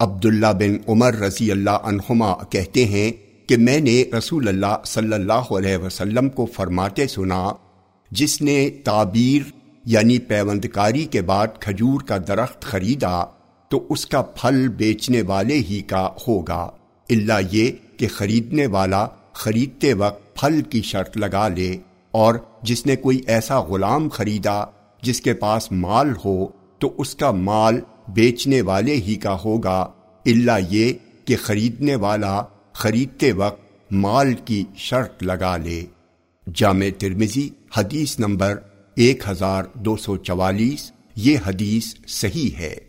عبداللہ بن عمر رضی اللہ عنہما کہتے ہیں کہ میں نے رسول اللہ صلی اللہ علیہ وسلم کو فرماتے سنا، جس نے تعبیر یعنی پیوندکاری کے بعد کھجور کا درخت خریدا، تو اس کا پھل بیچنے والے ہی کا ہوگا۔ اللہ یہ کہ خریدنے والا خریدتے وقت پھل کی شرط لگا لے، اور جس نے کوئی ایسا غلام خریدا، جس کے پاس مال ہو، تو اس کا مال بیچنے والے ہی کا ہوگا اللہ یہ کہ خریدنے والا خریدتے وقت مال کی شرط لگا لے۔ جامع ترمزی حدیث نمبر ایک ہزار دو سو چوالیس، یہ حدیث صحیح ہے۔